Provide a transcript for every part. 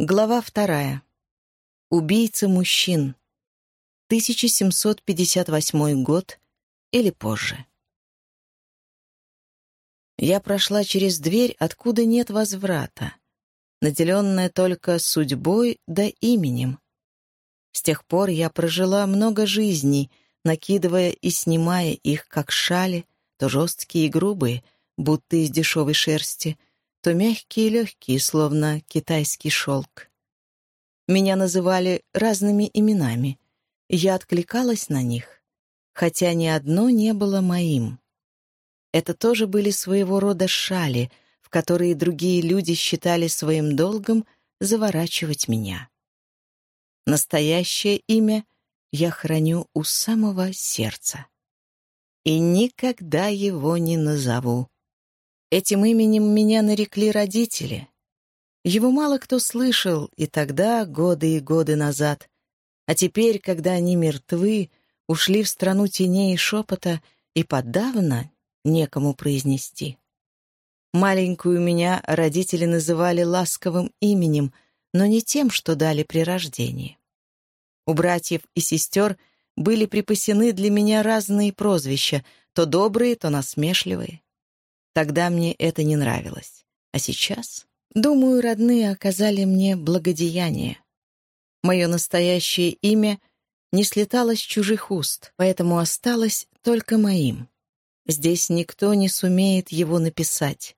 Глава вторая. Убийца мужчин. 1758 год или позже. Я прошла через дверь, откуда нет возврата, наделенная только судьбой да именем. С тех пор я прожила много жизней, накидывая и снимая их, как шали, то жесткие и грубые, будто из дешевой шерсти — то мягкие и легкие, словно китайский шелк. Меня называли разными именами, я откликалась на них, хотя ни одно не было моим. Это тоже были своего рода шали, в которые другие люди считали своим долгом заворачивать меня. Настоящее имя я храню у самого сердца. И никогда его не назову. Этим именем меня нарекли родители. Его мало кто слышал и тогда, годы и годы назад. А теперь, когда они мертвы, ушли в страну теней и шепота, и подавно некому произнести. Маленькую меня родители называли ласковым именем, но не тем, что дали при рождении. У братьев и сестер были припасены для меня разные прозвища, то добрые, то насмешливые. Тогда мне это не нравилось. А сейчас, думаю, родные оказали мне благодеяние. Мое настоящее имя не слетало с чужих уст, поэтому осталось только моим. Здесь никто не сумеет его написать.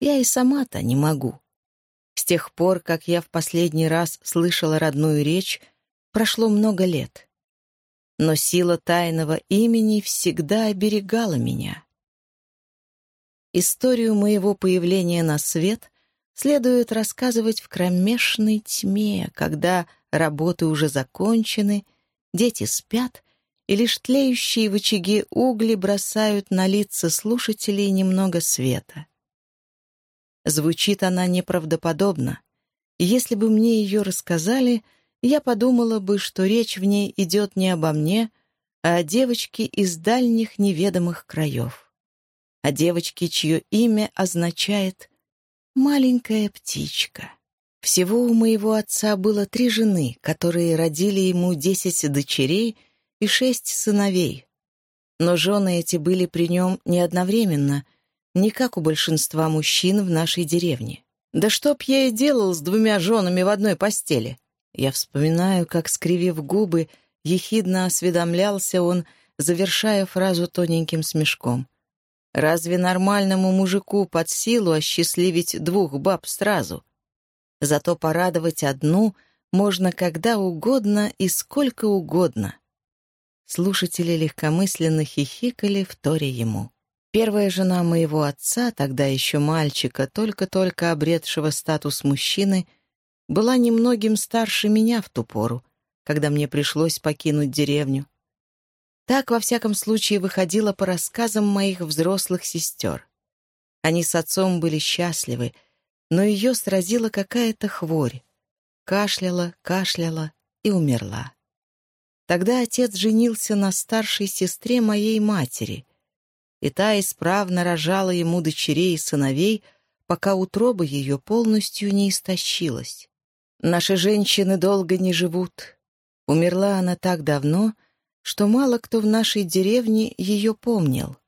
Я и сама-то не могу. С тех пор, как я в последний раз слышала родную речь, прошло много лет. Но сила тайного имени всегда оберегала меня. Историю моего появления на свет следует рассказывать в кромешной тьме, когда работы уже закончены, дети спят, и лишь тлеющие в очаге угли бросают на лица слушателей немного света. Звучит она неправдоподобно. Если бы мне ее рассказали, я подумала бы, что речь в ней идет не обо мне, а о девочке из дальних неведомых краев о девочке, чье имя означает «маленькая птичка». Всего у моего отца было три жены, которые родили ему десять дочерей и шесть сыновей. Но жены эти были при нем не одновременно, не как у большинства мужчин в нашей деревне. Да что б я и делал с двумя женами в одной постели? Я вспоминаю, как, скривив губы, ехидно осведомлялся он, завершая фразу тоненьким смешком. Разве нормальному мужику под силу осчастливить двух баб сразу? Зато порадовать одну можно когда угодно и сколько угодно. Слушатели легкомысленно хихикали в торе ему. Первая жена моего отца, тогда еще мальчика, только-только обретшего статус мужчины, была немногим старше меня в ту пору, когда мне пришлось покинуть деревню. Так, во всяком случае, выходило по рассказам моих взрослых сестер. Они с отцом были счастливы, но ее сразила какая-то хворь. Кашляла, кашляла и умерла. Тогда отец женился на старшей сестре моей матери, и та исправно рожала ему дочерей и сыновей, пока утроба ее полностью не истощилась. Наши женщины долго не живут. Умерла она так давно, что мало кто в нашей деревне ее помнил.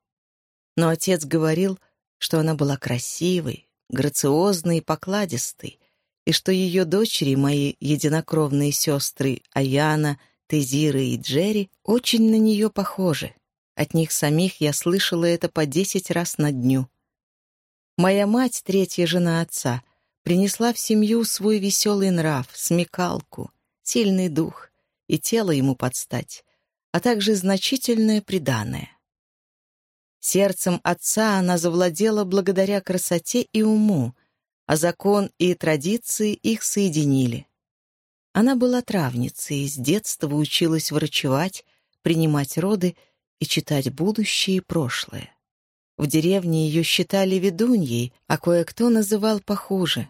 Но отец говорил, что она была красивой, грациозной и покладистой, и что ее дочери, мои единокровные сестры Аяна, Тезира и Джерри, очень на нее похожи. От них самих я слышала это по десять раз на дню. Моя мать, третья жена отца, принесла в семью свой веселый нрав, смекалку, сильный дух и тело ему подстать а также значительное приданое. Сердцем отца она завладела благодаря красоте и уму, а закон и традиции их соединили. Она была травницей с детства училась врачевать, принимать роды и читать будущее и прошлое. В деревне ее считали ведуньей, а кое-кто называл похуже.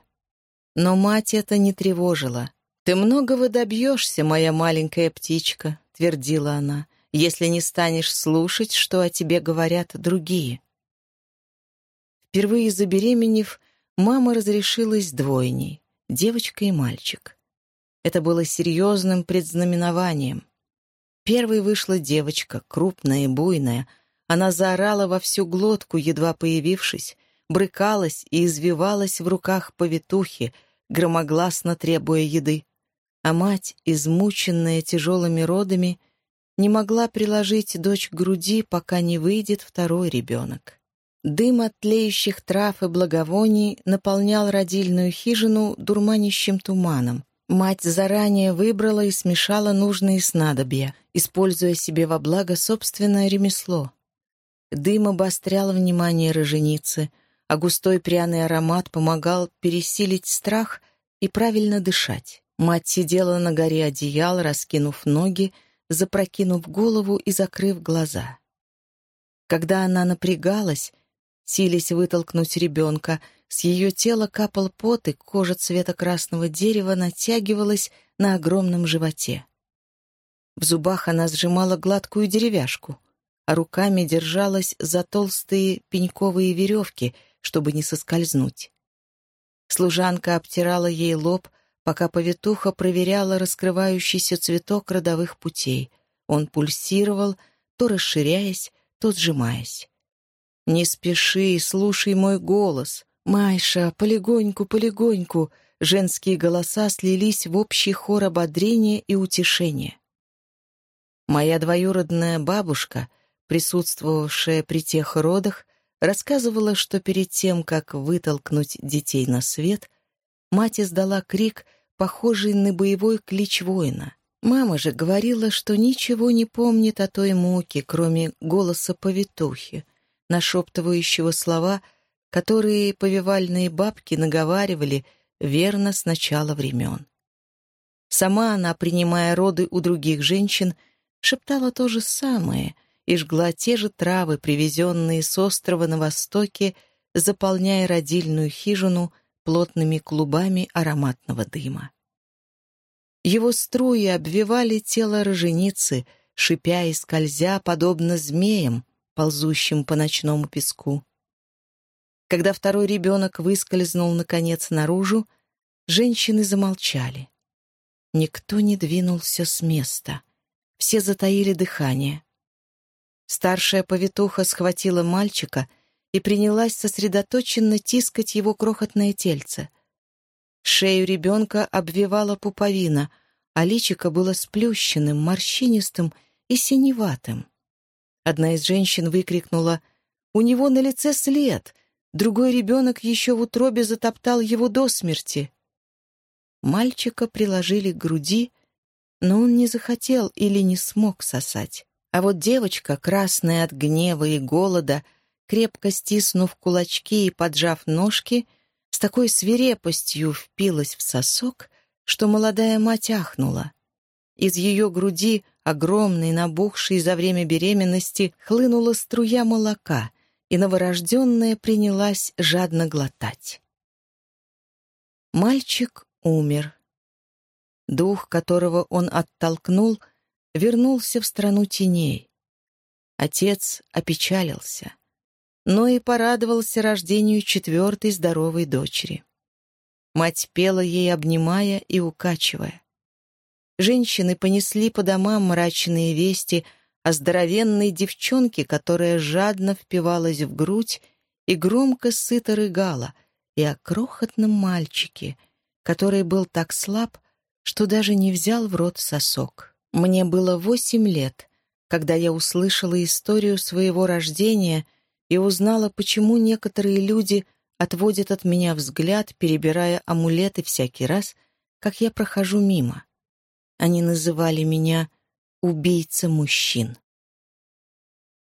Но мать это не тревожила. «Ты многого добьешься, моя маленькая птичка», твердила она, если не станешь слушать, что о тебе говорят другие. Впервые забеременев, мама разрешилась двойней. девочка и мальчик. Это было серьезным предзнаменованием. Первой вышла девочка, крупная и буйная. Она заорала во всю глотку, едва появившись, брыкалась и извивалась в руках повитухи, громогласно требуя еды. А мать, измученная тяжелыми родами, не могла приложить дочь к груди, пока не выйдет второй ребенок. Дым от тлеющих трав и благовоний наполнял родильную хижину дурманящим туманом. Мать заранее выбрала и смешала нужные снадобья, используя себе во благо собственное ремесло. Дым обострял внимание роженицы, а густой пряный аромат помогал пересилить страх и правильно дышать. Мать сидела на горе одеял, раскинув ноги, запрокинув голову и закрыв глаза. Когда она напрягалась, силясь вытолкнуть ребенка, с ее тела капал пот, и кожа цвета красного дерева натягивалась на огромном животе. В зубах она сжимала гладкую деревяшку, а руками держалась за толстые пеньковые веревки, чтобы не соскользнуть. Служанка обтирала ей лоб, пока повитуха проверяла раскрывающийся цветок родовых путей. Он пульсировал, то расширяясь, то сжимаясь. «Не спеши, слушай мой голос. Майша, полегоньку, полегоньку!» Женские голоса слились в общий хор ободрения и утешения. Моя двоюродная бабушка, присутствовавшая при тех родах, рассказывала, что перед тем, как вытолкнуть детей на свет, мать издала крик, похожий на боевой клич воина. Мама же говорила, что ничего не помнит о той муке, кроме голоса повитухи, нашептывающего слова, которые повивальные бабки наговаривали верно с начала времен. Сама она, принимая роды у других женщин, шептала то же самое и жгла те же травы, привезенные с острова на востоке, заполняя родильную хижину плотными клубами ароматного дыма. Его струи обвивали тело роженицы, шипя и скользя, подобно змеям, ползущим по ночному песку. Когда второй ребенок выскользнул, наконец, наружу, женщины замолчали. Никто не двинулся с места. Все затаили дыхание. Старшая повитуха схватила мальчика и принялась сосредоточенно тискать его крохотное тельце. Шею ребенка обвивала пуповина, а личико было сплющенным, морщинистым и синеватым. Одна из женщин выкрикнула «У него на лице след!» Другой ребенок еще в утробе затоптал его до смерти. Мальчика приложили к груди, но он не захотел или не смог сосать. А вот девочка, красная от гнева и голода, крепко стиснув кулачки и поджав ножки, с такой свирепостью впилась в сосок, что молодая мать ахнула. Из ее груди, огромной, набухшей за время беременности, хлынула струя молока, и новорожденная принялась жадно глотать. Мальчик умер. Дух, которого он оттолкнул, вернулся в страну теней. Отец опечалился но и порадовался рождению четвертой здоровой дочери. Мать пела ей, обнимая и укачивая. Женщины понесли по домам мрачные вести о здоровенной девчонке, которая жадно впивалась в грудь и громко сыто рыгала, и о крохотном мальчике, который был так слаб, что даже не взял в рот сосок. Мне было восемь лет, когда я услышала историю своего рождения — и узнала, почему некоторые люди отводят от меня взгляд, перебирая амулеты всякий раз, как я прохожу мимо. Они называли меня «убийца мужчин».